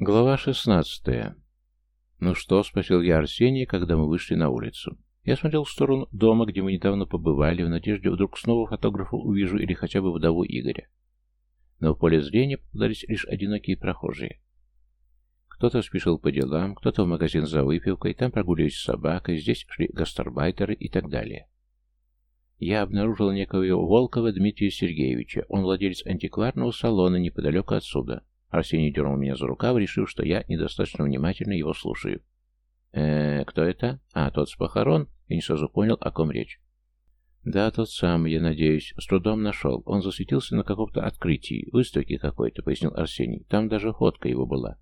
Глава шестнадцатая. «Ну что?» — спросил я Арсения, когда мы вышли на улицу. Я смотрел в сторону дома, где мы недавно побывали, в надежде вдруг снова фотографа увижу или хотя бы вдову Игоря. Но в поле зрения попадались лишь одинокие прохожие. Кто-то спешил по делам, кто-то в магазин за выпивкой, там прогуливались с собакой, здесь шли гастарбайтеры и так далее. Я обнаружил некого Волкова Дмитрия Сергеевича. Он владелец антикварного салона неподалеку отсюда. Арсений дернул меня за рукав, решив, что я недостаточно внимательно его слушаю. э кто это? А, тот с похорон? Я не сразу понял, о ком речь. Да, тот самый, я надеюсь. С трудом нашел. Он засветился на каком-то открытии, выставке какой-то, пояснил Арсений. Там даже фотка его была.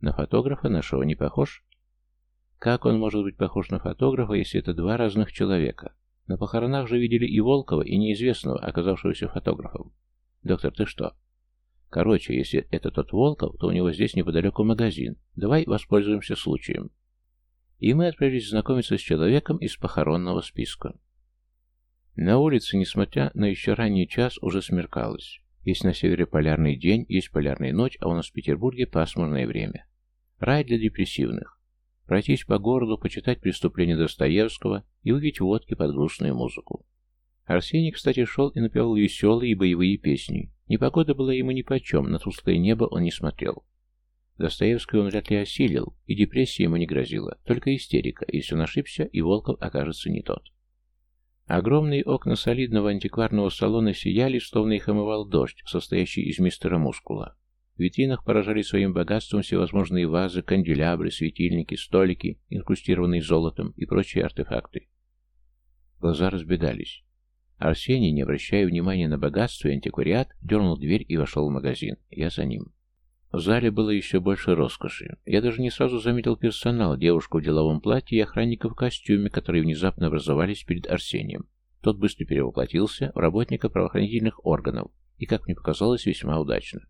На фотографа нашего не похож? Как он может быть похож на фотографа, если это два разных человека? На похоронах же видели и Волкова, и неизвестного, оказавшегося фотографом. Доктор, ты что? Короче, если это тот Волков, то у него здесь неподалеку магазин. Давай воспользуемся случаем. И мы отправились знакомиться с человеком из похоронного списка. На улице, несмотря на еще ранний час, уже смеркалось. Есть на севере полярный день, есть полярная ночь, а у нас в Петербурге пасмурное время. Рай для депрессивных. Пройтись по городу, почитать преступления Достоевского и выпить водки под грустную музыку. Арсений, кстати, шел и напевал веселые и боевые песни. Непогода была ему нипочем, на тусклое небо он не смотрел. Достоевского он вряд ли осилил, и депрессия ему не грозила, только истерика, если он ошибся, и Волков окажется не тот. Огромные окна солидного антикварного салона сияли, словно их омывал дождь, состоящий из мистера Мускула. В витринах поражали своим богатством всевозможные вазы, канделябры, светильники, столики, инкрустированные золотом и прочие артефакты. Глаза разбегались. Арсений, не обращая внимания на богатство и антиквариат, дернул дверь и вошел в магазин. Я за ним. В зале было еще больше роскоши. Я даже не сразу заметил персонал, девушку в деловом платье и охранника в костюме, которые внезапно образовались перед Арсением. Тот быстро перевоплотился в работника правоохранительных органов и, как мне показалось, весьма удачно.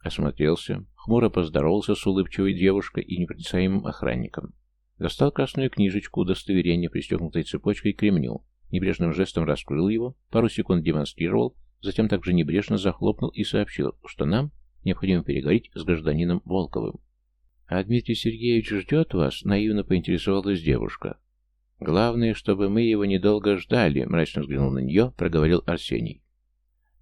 Осмотрелся, хмуро поздоровался с улыбчивой девушкой и непроницаемым охранником. Достал красную книжечку, удостоверение, пристегнутой цепочкой к ремню, Небрежным жестом раскрыл его, пару секунд демонстрировал, затем также небрежно захлопнул и сообщил, что нам необходимо переговорить с гражданином Волковым. «А Дмитрий Сергеевич ждет вас?» — наивно поинтересовалась девушка. «Главное, чтобы мы его недолго ждали», — мрачно взглянул на нее, проговорил Арсений.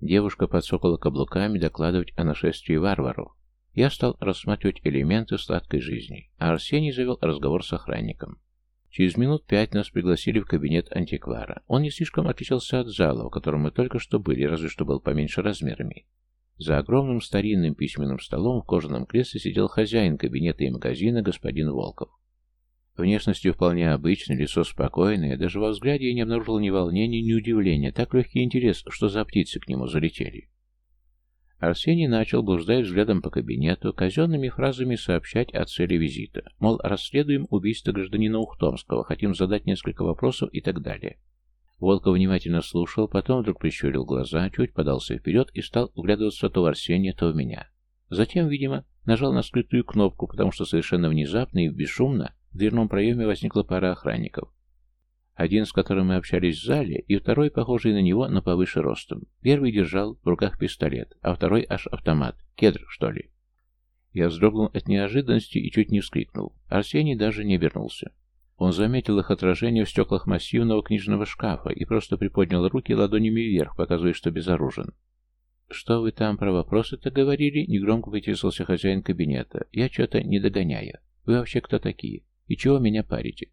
Девушка подсокала каблуками докладывать о нашествии варваров. Я стал рассматривать элементы сладкой жизни, а Арсений завел разговор с охранником. Через минут пять нас пригласили в кабинет антиквара. Он не слишком отличался от зала, в котором мы только что были, разве что был поменьше размерами. За огромным старинным письменным столом в кожаном кресле сидел хозяин кабинета и магазина господин Волков. Внешностью вполне обычный, лицо спокойное, даже во взгляде я не обнаружил ни волнения, ни удивления, так легкий интерес, что за птицы к нему залетели. Арсений начал, блуждая взглядом по кабинету, казенными фразами сообщать о цели визита. Мол, расследуем убийство гражданина Ухтомского, хотим задать несколько вопросов и так далее. Волков внимательно слушал, потом вдруг прищурил глаза, чуть подался вперед и стал углядываться то в Арсения, то в меня. Затем, видимо, нажал на скрытую кнопку, потому что совершенно внезапно и бесшумно в дверном проеме возникла пара охранников. Один, с которым мы общались в зале, и второй, похожий на него, но повыше ростом. Первый держал в руках пистолет, а второй аж автомат. Кедр, что ли. Я вздрогнул от неожиданности и чуть не вскрикнул. Арсений даже не вернулся. Он заметил их отражение в стеклах массивного книжного шкафа и просто приподнял руки ладонями вверх, показывая, что безоружен. «Что вы там про вопросы-то говорили?» — негромко поинтересовался хозяин кабинета. «Я что-то не догоняю. Вы вообще кто такие? И чего меня парите?»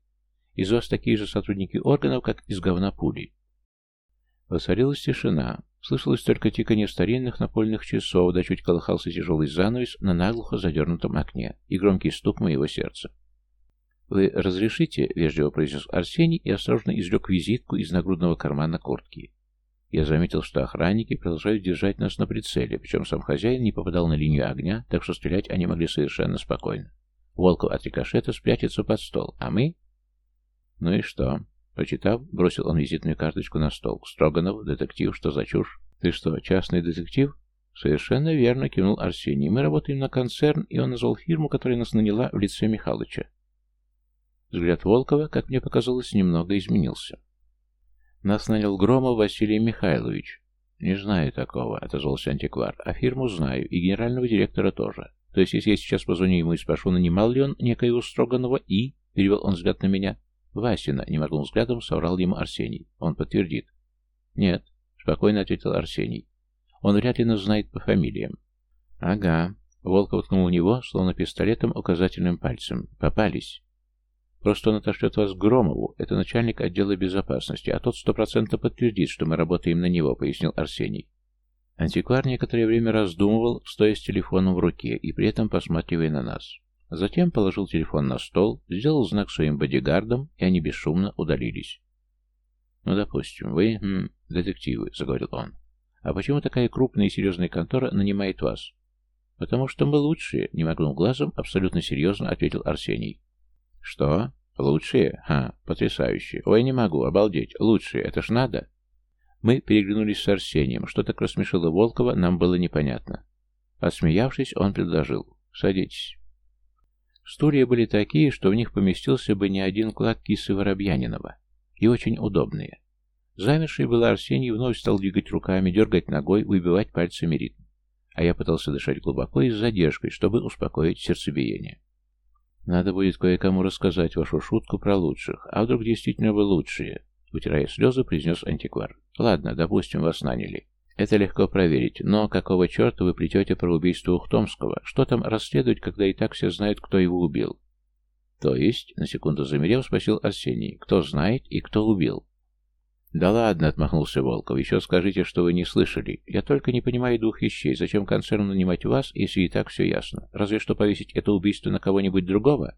Из вас такие же сотрудники органов, как из говна пули. Воцарилась тишина. Слышалось только тиканье старинных напольных часов, да чуть колыхался тяжелый занавес на наглухо задернутом окне и громкий стук моего сердца. «Вы разрешите?» — вежливо произнес Арсений и осторожно извлек визитку из нагрудного кармана куртки. Я заметил, что охранники продолжают держать нас на прицеле, причем сам хозяин не попадал на линию огня, так что стрелять они могли совершенно спокойно. Волков от рикошета спрятится под стол, а мы «Ну и что?» Прочитав, бросил он визитную карточку на стол. «Строганов, детектив, что за чушь? Ты что, частный детектив?» «Совершенно верно», — кивнул Арсений. «Мы работаем на концерн, и он назвал фирму, которая нас наняла в лице Михалыча». Взгляд Волкова, как мне показалось, немного изменился. «Нас нанял Громов Василий Михайлович». «Не знаю такого», — отозвался антиквар. «А фирму знаю, и генерального директора тоже. То есть, если я сейчас позвоню ему и спрошу, нанимал ли он некоего Строганова и... Перевел он взгляд на меня. Васина, не моргнул взглядом, соврал ему Арсений. Он подтвердит. Нет, спокойно ответил Арсений. Он вряд ли нас знает по фамилиям. Ага. Волков ткнул в него, словно пистолетом, указательным пальцем. Попались. Просто он отошлет вас к Громову, это начальник отдела безопасности, а тот сто процентов подтвердит, что мы работаем на него, пояснил Арсений. Антиквар некоторое время раздумывал, стоя с телефоном в руке и при этом посматривая на нас. Затем положил телефон на стол, сделал знак своим бодигардам, и они бесшумно удалились. «Ну, допустим, вы, м, детективы», — заговорил он. «А почему такая крупная и серьезная контора нанимает вас?» «Потому что мы лучшие», — не моргнул глазом, абсолютно серьезно ответил Арсений. «Что? Лучшие? Ха, потрясающе. Ой, не могу, обалдеть. Лучшие, это ж надо!» Мы переглянулись с Арсением. Что так рассмешило Волкова, нам было непонятно. Осмеявшись, он предложил. «Садитесь». Стулья были такие, что в них поместился бы не один клад кисы Воробьянинова. И очень удобные. Замерший был Арсений вновь стал двигать руками, дергать ногой, выбивать пальцами ритм. А я пытался дышать глубоко и с задержкой, чтобы успокоить сердцебиение. Надо будет кое-кому рассказать вашу шутку про лучших. А вдруг действительно вы лучшие? Утирая слезы, произнес антиквар. Ладно, допустим, вас наняли. Это легко проверить, но какого черта вы плетете про убийство Ухтомского? Что там расследовать, когда и так все знают, кто его убил? То есть, на секунду замерев, спросил Арсений, кто знает и кто убил? Да ладно, отмахнулся Волков, еще скажите, что вы не слышали. Я только не понимаю двух вещей. Зачем концерну нанимать вас, если и так все ясно? Разве что повесить это убийство на кого-нибудь другого?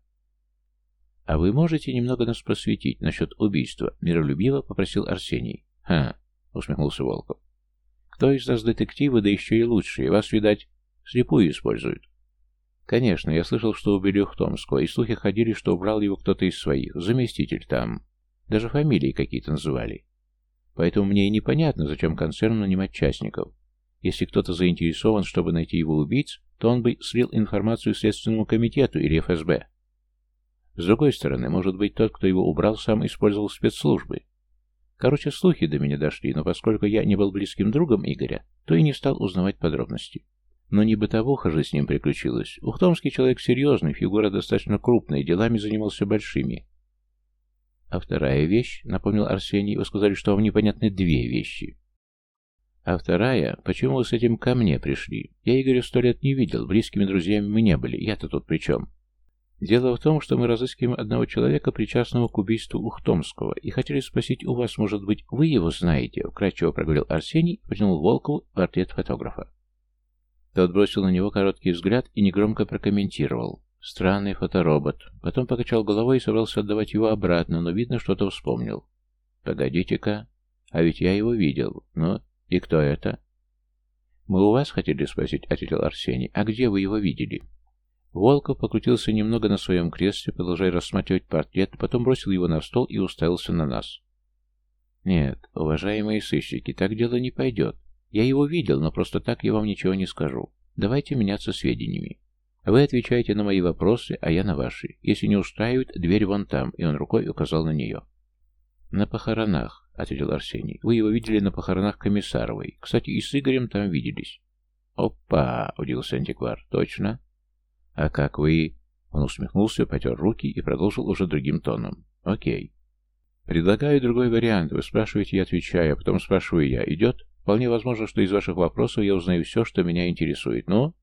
А вы можете немного нас просветить насчет убийства? Миролюбиво попросил Арсений. Ха, усмехнулся Волков. Кто из нас детективы, да еще и лучшие? Вас, видать, слепую используют. Конечно, я слышал, что убили Ухтомского, и слухи ходили, что убрал его кто-то из своих. Заместитель там. Даже фамилии какие-то называли. Поэтому мне и непонятно, зачем концерну нанимать частников. Если кто-то заинтересован, чтобы найти его убийц, то он бы слил информацию Следственному комитету или ФСБ. С другой стороны, может быть, тот, кто его убрал, сам использовал спецслужбы. Короче, слухи до меня дошли, но поскольку я не был близким другом Игоря, то и не стал узнавать подробности. Но не бытовуха же с ним приключилась. Ухтомский человек серьезный, фигура достаточно крупная, делами занимался большими. А вторая вещь, напомнил Арсений, вы сказали, что вам непонятны две вещи. А вторая, почему вы с этим ко мне пришли? Я Игоря сто лет не видел, близкими друзьями мы не были, я-то тут при чем? Дело в том, что мы разыскиваем одного человека, причастного к убийству Ухтомского, и хотели спросить у вас, может быть, вы его знаете?» Вкратчиво проговорил Арсений и протянул Волкову портрет фотографа. Тот бросил на него короткий взгляд и негромко прокомментировал. «Странный фоторобот». Потом покачал головой и собрался отдавать его обратно, но, видно, что-то вспомнил. «Погодите-ка, а ведь я его видел. Ну, и кто это?» «Мы у вас хотели спросить», — ответил Арсений. «А где вы его видели?» Волков покрутился немного на своем кресле, продолжая рассматривать портрет, потом бросил его на стол и уставился на нас. «Нет, уважаемые сыщики, так дело не пойдет. Я его видел, но просто так я вам ничего не скажу. Давайте меняться сведениями. Вы отвечаете на мои вопросы, а я на ваши. Если не устраивает, дверь вон там», и он рукой указал на нее. «На похоронах», — ответил Арсений. «Вы его видели на похоронах Комиссаровой. Кстати, и с Игорем там виделись». «Опа!» — удивился антиквар. «Точно?» «А как вы...» Он усмехнулся, потер руки и продолжил уже другим тоном. «Окей. Предлагаю другой вариант. Вы спрашиваете, я отвечаю, а потом спрашиваю я. Идет? Вполне возможно, что из ваших вопросов я узнаю все, что меня интересует. Ну?»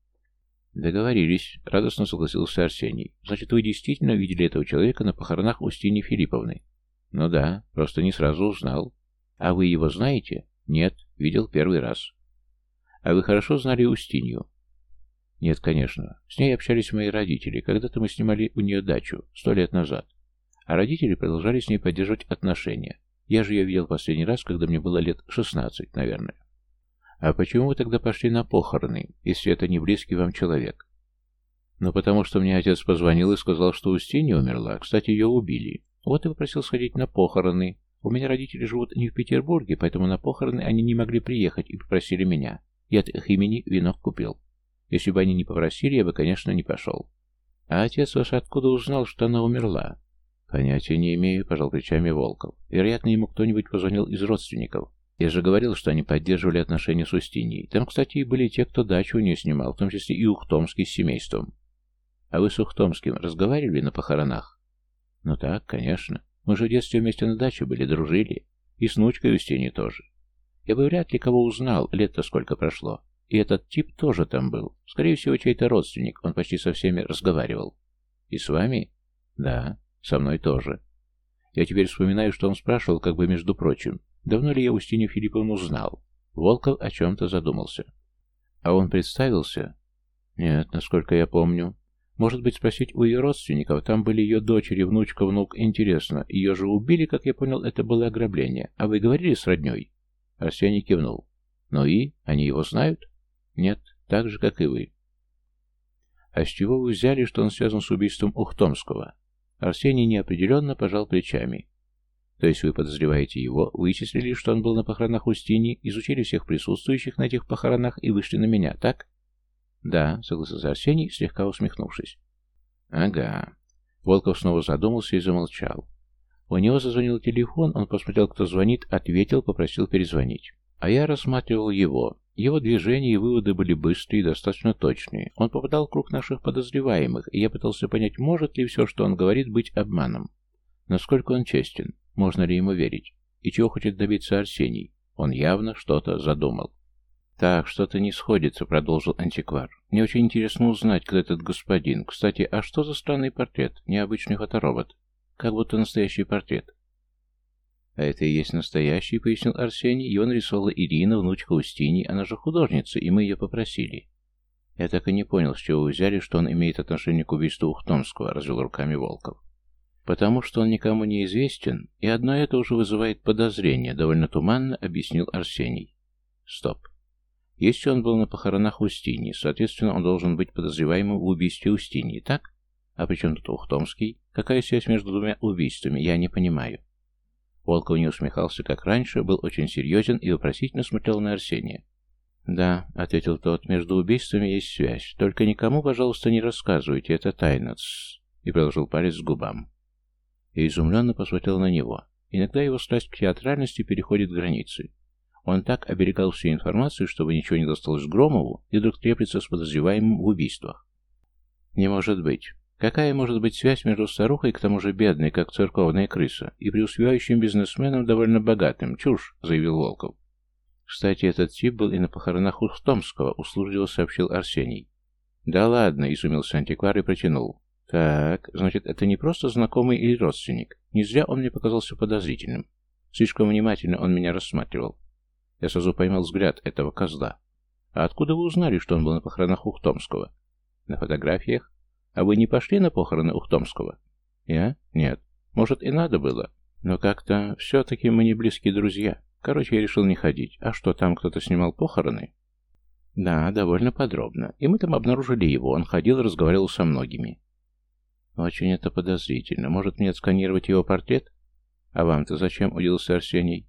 «Договорились», — радостно согласился Арсений. «Значит, вы действительно видели этого человека на похоронах Устини Филипповны?» «Ну да, просто не сразу узнал». «А вы его знаете?» «Нет, видел первый раз». «А вы хорошо знали Устинью?» Нет, конечно. С ней общались мои родители. Когда-то мы снимали у нее дачу, сто лет назад. А родители продолжали с ней поддерживать отношения. Я же ее видел последний раз, когда мне было лет шестнадцать, наверное. А почему вы тогда пошли на похороны, если это не близкий вам человек? Ну, потому что мне отец позвонил и сказал, что Устинья умерла. Кстати, ее убили. Вот и попросил сходить на похороны. У меня родители живут не в Петербурге, поэтому на похороны они не могли приехать и попросили меня. Я от их имени венок купил. Если бы они не попросили, я бы, конечно, не пошел. А отец ваш откуда узнал, что она умерла? Понятия не имею, пожал плечами Волков. Вероятно, ему кто-нибудь позвонил из родственников. Я же говорил, что они поддерживали отношения с Устиньей. Там, кстати, и были те, кто дачу у нее снимал, в том числе и Ухтомский с семейством. А вы с Ухтомским разговаривали на похоронах? Ну так, конечно. Мы же в детстве вместе на даче были, дружили. И с внучкой Устиньей тоже. Я бы вряд ли кого узнал, лет-то сколько прошло. И этот тип тоже там был. Скорее всего, чей-то родственник. Он почти со всеми разговаривал. И с вами? Да, со мной тоже. Я теперь вспоминаю, что он спрашивал, как бы между прочим. Давно ли я Устинью Филипповну знал? Волков о чем-то задумался. А он представился? Нет, насколько я помню. Может быть, спросить у ее родственников. Там были ее дочери, внучка, внук. Интересно. Ее же убили, как я понял, это было ограбление. А вы говорили с родней? Арсений кивнул. Ну и? Они его знают? Нет, так же, как и вы. А с чего вы взяли, что он связан с убийством Ухтомского? Арсений неопределенно пожал плечами. То есть вы подозреваете его, вычислили, что он был на похоронах Устини, изучили всех присутствующих на этих похоронах и вышли на меня, так? Да, согласился Арсений, слегка усмехнувшись. Ага. Волков снова задумался и замолчал. У него зазвонил телефон, он посмотрел, кто звонит, ответил, попросил перезвонить. А я рассматривал его. Его движения и выводы были быстрые и достаточно точные. Он попадал в круг наших подозреваемых, и я пытался понять, может ли все, что он говорит, быть обманом. Насколько он честен. Можно ли ему верить? И чего хочет добиться Арсений? Он явно что-то задумал. «Так, что-то не сходится», — продолжил антиквар. «Мне очень интересно узнать, кто этот господин. Кстати, а что за странный портрет? Необычный фоторобот. Как будто настоящий портрет». «А это и есть настоящий», — пояснил Арсений. «Его нарисовала Ирина, внучка Устини. Она же художница, и мы ее попросили». «Я так и не понял, с чего вы взяли, что он имеет отношение к убийству Ухтомского», — развел руками Волков. «Потому что он никому не известен, и одно это уже вызывает подозрение», — довольно туманно объяснил Арсений. «Стоп. Если он был на похоронах Устиньи, соответственно, он должен быть подозреваемым в убийстве Устиньи, так? А при чем тут Ухтомский? Какая связь между двумя убийствами? Я не понимаю». Волков не усмехался, как раньше, был очень серьезен и вопросительно смотрел на Арсения. «Да», — ответил тот, — «между убийствами есть связь. Только никому, пожалуйста, не рассказывайте, это тайна». И приложил палец к губам и изумленно посмотрел на него. Иногда его страсть к театральности переходит границы. Он так оберегал всю информацию, чтобы ничего не досталось Громову, и вдруг треплется с подозреваемым в убийствах. Не может быть. Какая может быть связь между старухой, к тому же бедной, как церковная крыса, и преуспевающим бизнесменом, довольно богатым? Чушь, заявил Волков. Кстати, этот тип был и на похоронах Ухтомского, услужливо сообщил Арсений. Да ладно, изумился антиквар и протянул. Так, значит, это не просто знакомый или родственник. Не зря он мне показался подозрительным. Слишком внимательно он меня рассматривал. Я сразу поймал взгляд этого козла. А откуда вы узнали, что он был на похоронах Ухтомского? На фотографиях? А вы не пошли на похороны Ухтомского? Я? Нет. Может, и надо было. Но как-то все-таки мы не близкие друзья. Короче, я решил не ходить. А что, там кто-то снимал похороны? Да, довольно подробно. И мы там обнаружили его. Он ходил и разговаривал со многими. Очень это подозрительно. Может мне отсканировать его портрет? А вам-то зачем, удивился Арсений?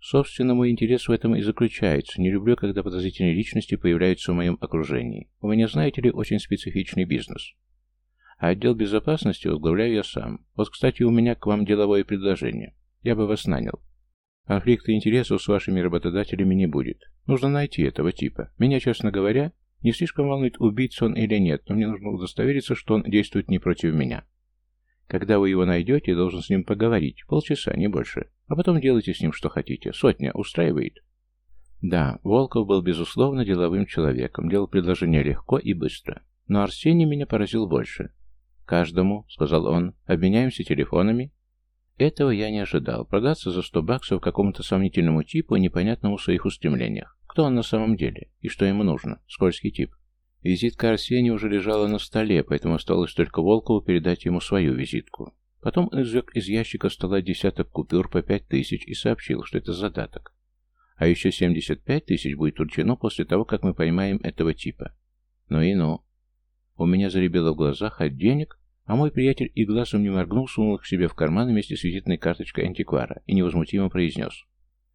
Собственно, мой интерес в этом и заключается. Не люблю, когда подозрительные личности появляются в моем окружении. У меня, знаете ли, очень специфичный бизнес. А отдел безопасности возглавляю я сам. Вот, кстати, у меня к вам деловое предложение. Я бы вас нанял. Конфликта интересов с вашими работодателями не будет. Нужно найти этого типа. Меня, честно говоря, не слишком волнует, убийца он или нет, но мне нужно удостовериться, что он действует не против меня. Когда вы его найдете, должен с ним поговорить. Полчаса, не больше. А потом делайте с ним что хотите. Сотня устраивает? Да, Волков был, безусловно, деловым человеком. Делал предложение легко и быстро. Но Арсений меня поразил больше. «Каждому», — сказал он, — «обменяемся телефонами». Этого я не ожидал. Продаться за сто баксов какому-то сомнительному типу, непонятному в своих устремлениях. Кто он на самом деле? И что ему нужно? Скользкий тип. Визитка Арсения уже лежала на столе, поэтому осталось только Волкову передать ему свою визитку. Потом он извлек из ящика стола десяток купюр по пять тысяч и сообщил, что это задаток. А еще семьдесят пять тысяч будет урчено после того, как мы поймаем этого типа. Ну и ну. У меня заребело в глазах от денег, а мой приятель и глазом не моргнул, сунул их себе в карман вместе с визитной карточкой антиквара и невозмутимо произнес.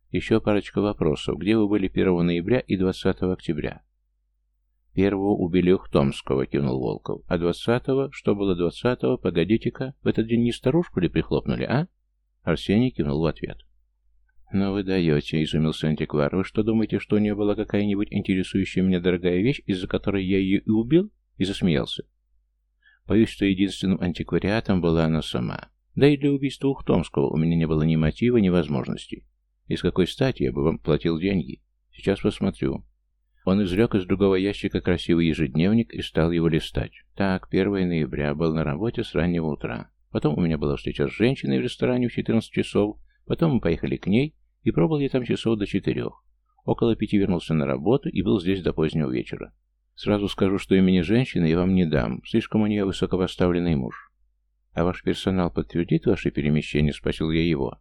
Еще парочка вопросов. Где вы были 1 ноября и 20 октября? Первого убили Ухтомского, кивнул Волков. А 20-го? Что было 20-го? Погодите-ка. В этот день не старушку ли прихлопнули, а? Арсений кивнул в ответ. «Но вы даете», — изумился антиквар. «Вы что, думаете, что у нее была какая-нибудь интересующая меня дорогая вещь, из-за которой я ее и убил?» И засмеялся. Боюсь, что единственным антиквариатом была она сама. Да и для убийства Ухтомского у меня не было ни мотива, ни возможности. И с какой стати я бы вам платил деньги? Сейчас посмотрю. Он извлек из другого ящика красивый ежедневник и стал его листать. Так, 1 ноября был на работе с раннего утра. Потом у меня была встреча с женщиной в ресторане в 14 часов. Потом мы поехали к ней и пробыл я там часов до четырех. Около пяти вернулся на работу и был здесь до позднего вечера. Сразу скажу, что имени женщины я вам не дам. Слишком у нее высокопоставленный муж. А ваш персонал подтвердит ваши перемещения? Спросил я его.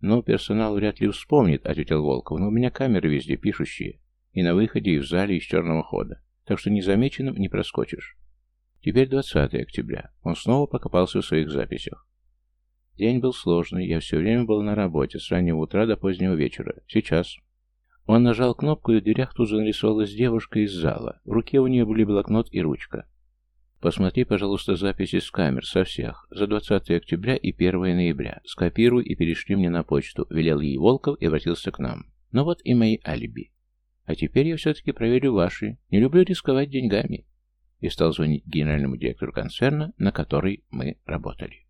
Ну, персонал вряд ли вспомнит, ответил Волков, но у меня камеры везде пишущие. И на выходе, и в зале, из черного хода. Так что незамеченным не проскочишь. Теперь 20 октября. Он снова покопался в своих записях. День был сложный, я все время был на работе, с раннего утра до позднего вечера. Сейчас. Он нажал кнопку, и в дверях тут же нарисовалась девушка из зала. В руке у нее были блокнот и ручка. Посмотри, пожалуйста, записи с камер, со всех, за 20 октября и 1 ноября. Скопируй и перешли мне на почту, велел ей Волков и обратился к нам. Ну вот и мои алиби. А теперь я все-таки проверю ваши. Не люблю рисковать деньгами. И стал звонить генеральному директору концерна, на который мы работали.